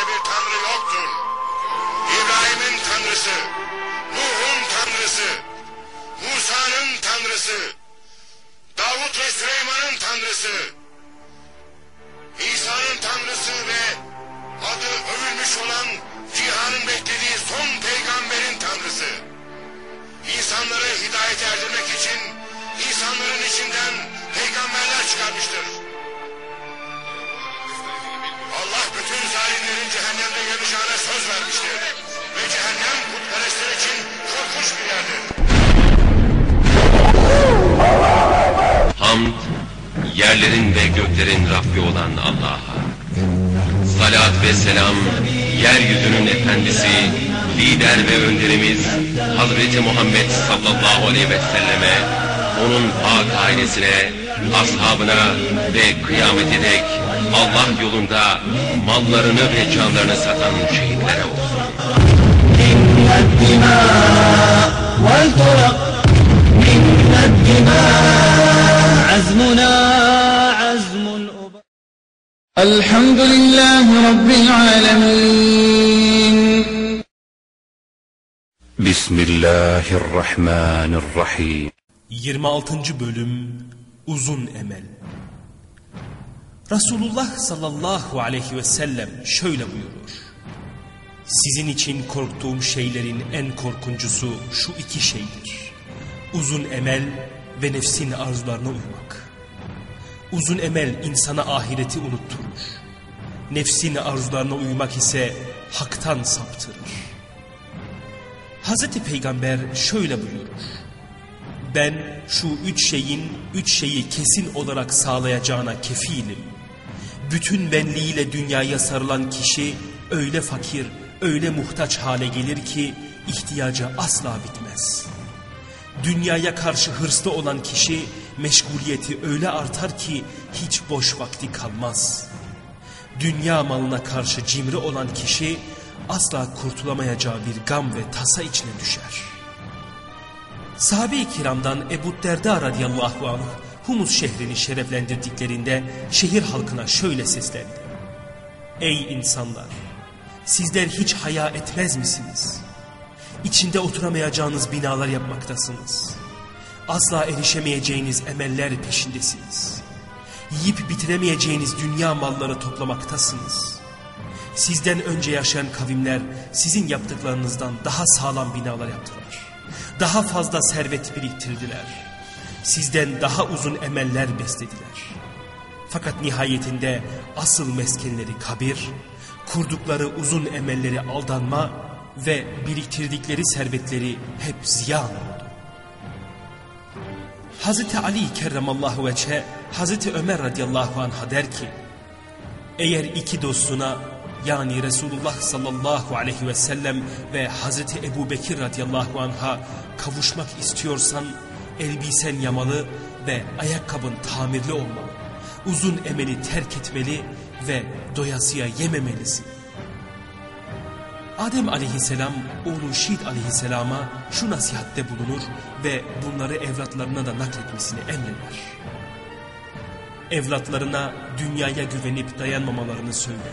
başka bir tanrı yoktur. İbrahim'in tanrısı, Nuh'un tanrısı, Musa'nın tanrısı, Davut ve Süleyman'ın tanrısı, İsa'nın tanrısı ve adı övülmüş olan cihanın beklediği son peygamberin tanrısı. İnsanları hidayete erdirmek için insanların içinden peygamberler çıkarmıştır. Söz vermiştir. Ve cehennem putperestler için korkunç bir yerdir. Hamd, yerlerin ve göklerin Rabbi olan Allah'a. Salat ve selam, yeryüzünün efendisi, lider ve önderimiz Hazreti Muhammed sallallahu aleyhi ve selleme, onun pak ailesine, ashabına ve kıyamete dek Allah yolunda mallarını ve canlarını satan şehitlere olsun. Elhamdülillahi Rabbil alemin. Bismillahirrahmanirrahim. 26. Bölüm Uzun Emel Resulullah sallallahu aleyhi ve sellem şöyle buyurur. Sizin için korktuğum şeylerin en korkuncusu şu iki şeydir. Uzun emel ve nefsin arzularına uymak. Uzun emel insana ahireti unutturur. Nefsin arzularına uymak ise haktan saptırır. Hazreti Peygamber şöyle buyurur. Ben şu üç şeyin üç şeyi kesin olarak sağlayacağına kefilim. Bütün benliğiyle dünyaya sarılan kişi öyle fakir, öyle muhtaç hale gelir ki ihtiyacı asla bitmez. Dünyaya karşı hırslı olan kişi meşguliyeti öyle artar ki hiç boş vakti kalmaz. Dünya malına karşı cimri olan kişi asla kurtulamayacağı bir gam ve tasa içine düşer. Sahabe-i kiramdan Ebu Derda radıyallahu anh Humus şehrini şereflendirdiklerinde şehir halkına şöyle seslendi. Ey insanlar! Sizler hiç haya etmez misiniz? İçinde oturamayacağınız binalar yapmaktasınız. Asla erişemeyeceğiniz emeller peşindesiniz. Yiyip bitiremeyeceğiniz dünya malları toplamaktasınız. Sizden önce yaşayan kavimler sizin yaptıklarınızdan daha sağlam binalar yaptılar. Daha fazla servet biriktirdiler. Sizden daha uzun emeller beslediler. Fakat nihayetinde asıl meskenleri kabir, kurdukları uzun emelleri aldanma ve biriktirdikleri servetleri hep ziyan oldu. Hazreti Ali kerramallahu veçhe Hazreti Ömer radıyallahu anh'a der ki eğer iki dostuna yani Resulullah sallallahu aleyhi ve sellem ve Hazreti Ebu Bekir radıyallahu anh'a kavuşmak istiyorsan elbisen yamalı ve ayakkabın tamirli olmalı. Uzun emeli terk etmeli ve doyasıya yememelisin. Adem aleyhisselam oğlu Şid aleyhisselama şu nasihatte bulunur ve bunları evlatlarına da nakletmesini emreder. Evlatlarına dünyaya güvenip dayanmamalarını söyle.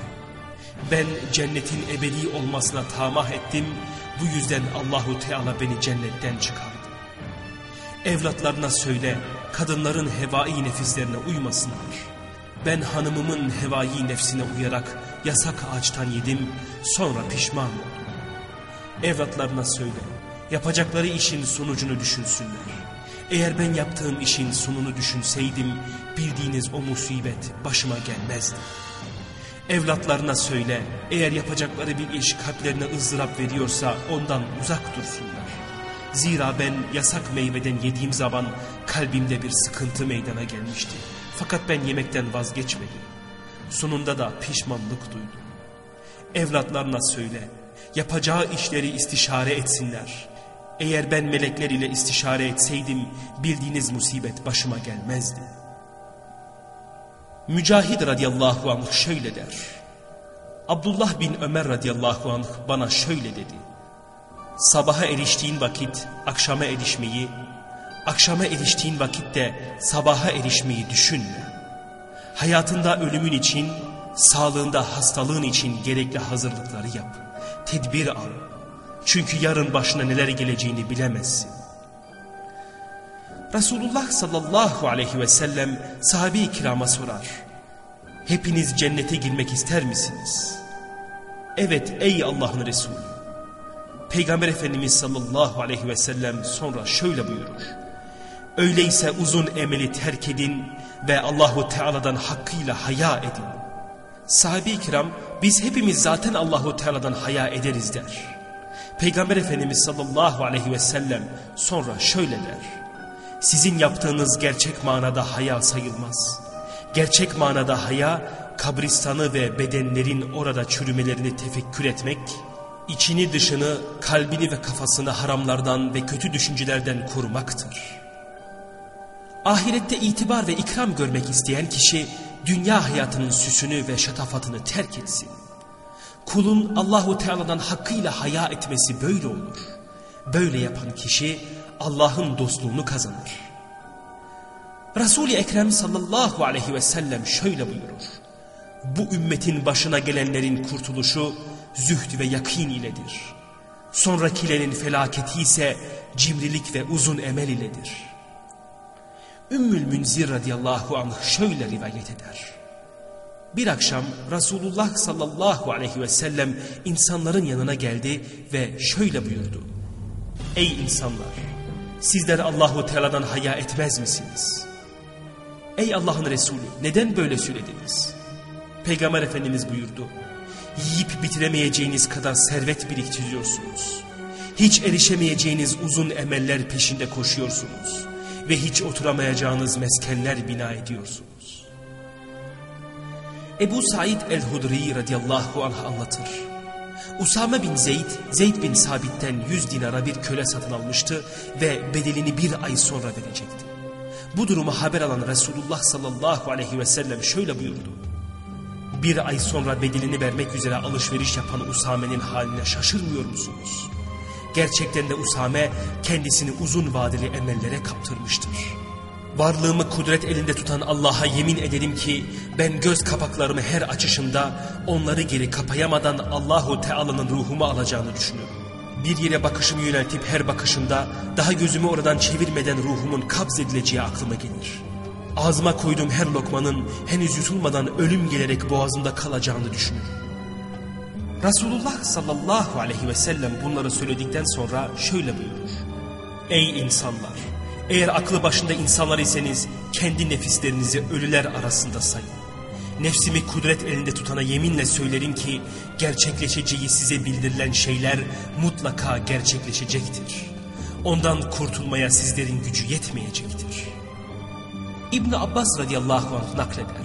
Ben cennetin ebedi olmasına tamah ettim, bu yüzden Allahu Teala beni cennetten çıkardı. Evlatlarına söyle, kadınların hevai nefislerine uymasınlar. Ben hanımımın hevai nefsine uyarak yasak ağaçtan yedim, sonra pişman oldum. Evlatlarına söyle, yapacakları işin sonucunu düşünsünler. Eğer ben yaptığım işin sonunu düşünseydim, bildiğiniz o musibet başıma gelmezdi. Evlatlarına söyle, eğer yapacakları bir iş kalplerine ızdırap veriyorsa ondan uzak dursunlar. Zira ben yasak meyveden yediğim zaman kalbimde bir sıkıntı meydana gelmişti. Fakat ben yemekten vazgeçmedim. Sonunda da pişmanlık duydum. Evlatlarına söyle, yapacağı işleri istişare etsinler. Eğer ben melekler ile istişare etseydim bildiğiniz musibet başıma gelmezdi. Mücahid radıyallahu anh şöyle der. Abdullah bin Ömer radıyallahu anh bana şöyle dedi. Sabaha eriştiğin vakit akşama erişmeyi, akşama eriştiğin vakitte sabaha erişmeyi düşünme. Hayatında ölümün için, sağlığında hastalığın için gerekli hazırlıkları yap. Tedbir al. Çünkü yarın başına neler geleceğini bilemezsin. Resulullah sallallahu aleyhi ve sellem sahabe-i kirama sorar. Hepiniz cennete girmek ister misiniz? Evet ey Allah'ın Resulü. Peygamber Efendimiz sallallahu aleyhi ve sellem sonra şöyle buyurur. Öyleyse uzun emeli terk edin ve Allahu Teala'dan hakkıyla haya edin. Sahabe-i kiram biz hepimiz zaten Allahu Teala'dan haya ederiz der. Peygamber Efendimiz sallallahu aleyhi ve sellem sonra şöyle der. Sizin yaptığınız gerçek manada haya sayılmaz. Gerçek manada haya kabristanı ve bedenlerin orada çürümelerini tefekkür etmek, içini dışını, kalbini ve kafasını haramlardan ve kötü düşüncelerden korumaktır. Ahirette itibar ve ikram görmek isteyen kişi dünya hayatının süsünü ve şatafatını terk etsin. Kulun Allahu Teala'dan hakkıyla haya etmesi böyle olur. Böyle yapan kişi Allah'ın dostluğunu kazanır. Resul-i Ekrem sallallahu aleyhi ve sellem şöyle buyurur. Bu ümmetin başına gelenlerin kurtuluşu zühd ve yakin iledir. Sonrakilerin felaketi ise cimrilik ve uzun emel iledir. Ümmül Münzir radıyallahu anh şöyle rivayet eder. Bir akşam Resulullah sallallahu aleyhi ve sellem insanların yanına geldi ve şöyle buyurdu. Ey insanlar! Sizler Allahu Teala'dan haya etmez misiniz? Ey Allah'ın Resulü neden böyle söylediniz? Peygamber Efendimiz buyurdu. Yiyip bitiremeyeceğiniz kadar servet biriktiriyorsunuz. Hiç erişemeyeceğiniz uzun emeller peşinde koşuyorsunuz. Ve hiç oturamayacağınız meskenler bina ediyorsunuz. Ebu Said el-Hudri radıyallahu anh anlatır. Usame bin Zeyd, Zeyd bin Sabit'ten 100 dinara bir köle satın almıştı ve bedelini bir ay sonra verecekti. Bu durumu haber alan Resulullah sallallahu aleyhi ve sellem şöyle buyurdu. Bir ay sonra bedelini vermek üzere alışveriş yapan Usame'nin haline şaşırmıyor musunuz? Gerçekten de Usame kendisini uzun vadeli emellere kaptırmıştır. Varlığımı kudret elinde tutan Allah'a yemin ederim ki ben göz kapaklarımı her açışımda onları geri kapayamadan Allahu Teala'nın ruhumu alacağını düşünüyorum. Bir yere bakışımı yöneltip her bakışımda daha gözümü oradan çevirmeden ruhumun kabz edileceği aklıma gelir. Ağzıma koyduğum her lokmanın henüz yutulmadan ölüm gelerek boğazımda kalacağını düşünüyorum. Resulullah sallallahu aleyhi ve sellem bunları söyledikten sonra şöyle buyurur. Ey insanlar! Eğer aklı başında insanlar iseniz kendi nefislerinizi ölüler arasında sayın. Nefsimi kudret elinde tutana yeminle söylerim ki gerçekleşeceği size bildirilen şeyler mutlaka gerçekleşecektir. Ondan kurtulmaya sizlerin gücü yetmeyecektir. İbn Abbas radıyallahu anh nakleder.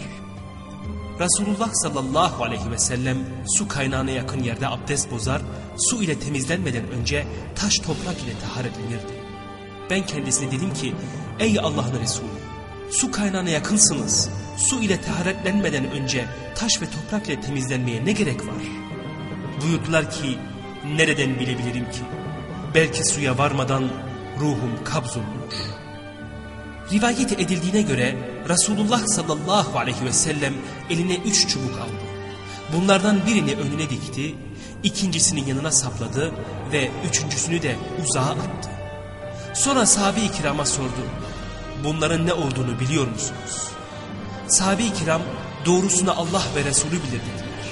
Resulullah sallallahu aleyhi ve sellem su kaynağına yakın yerde abdest bozar, su ile temizlenmeden önce taş toprak ile taharetlenirdi. Ben kendisine dedim ki ey Allah'ın Resulü su kaynağına yakınsınız. Su ile taharetlenmeden önce taş ve toprak ile temizlenmeye ne gerek var? Buyurdular ki nereden bilebilirim ki? Belki suya varmadan ruhum kabzolunur. Rivayet edildiğine göre Resulullah sallallahu aleyhi ve sellem eline üç çubuk aldı. Bunlardan birini önüne dikti, ikincisini yanına sapladı ve üçüncüsünü de uzağa attı. Sonra sahabe-i kirama sordu. Bunların ne olduğunu biliyor musunuz? Sahabe-i kiram doğrusunu Allah ve Resulü bilir dediler.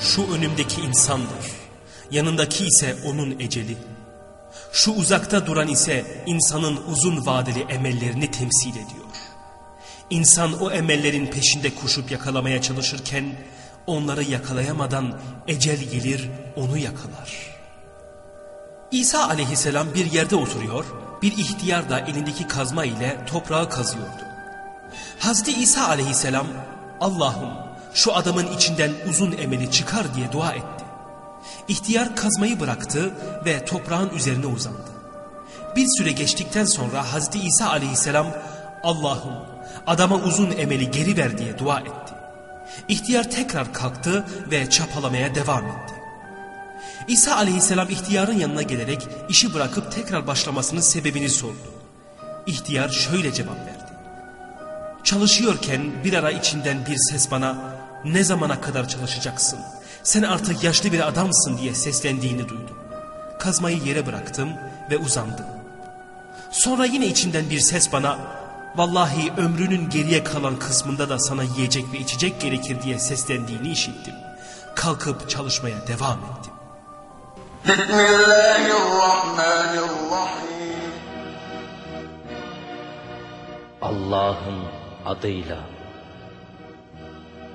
Şu önümdeki insandır. Yanındaki ise onun eceli. Şu uzakta duran ise insanın uzun vadeli emellerini temsil ediyor. İnsan o emellerin peşinde koşup yakalamaya çalışırken onları yakalayamadan ecel gelir onu yakalar. İsa aleyhisselam bir yerde oturuyor, bir ihtiyar da elindeki kazma ile toprağı kazıyordu. Hazreti İsa aleyhisselam Allah'ım şu adamın içinden uzun emeli çıkar diye dua etti. İhtiyar kazmayı bıraktı ve toprağın üzerine uzandı. Bir süre geçtikten sonra Hazreti İsa aleyhisselam Allah'ım adama uzun emeli geri ver diye dua etti. İhtiyar tekrar kalktı ve çapalamaya devam etti. İsa aleyhisselam ihtiyarın yanına gelerek işi bırakıp tekrar başlamasının sebebini sordu. İhtiyar şöyle cevap verdi. Çalışıyorken bir ara içinden bir ses bana ne zamana kadar çalışacaksın? Sen artık yaşlı bir adamsın diye seslendiğini duydum. Kazmayı yere bıraktım ve uzandım. Sonra yine içimden bir ses bana vallahi ömrünün geriye kalan kısmında da sana yiyecek ve içecek gerekir diye seslendiğini işittim. Kalkıp çalışmaya devam ettim. Bismillahirrahmanirrahim. Allah'ın adıyla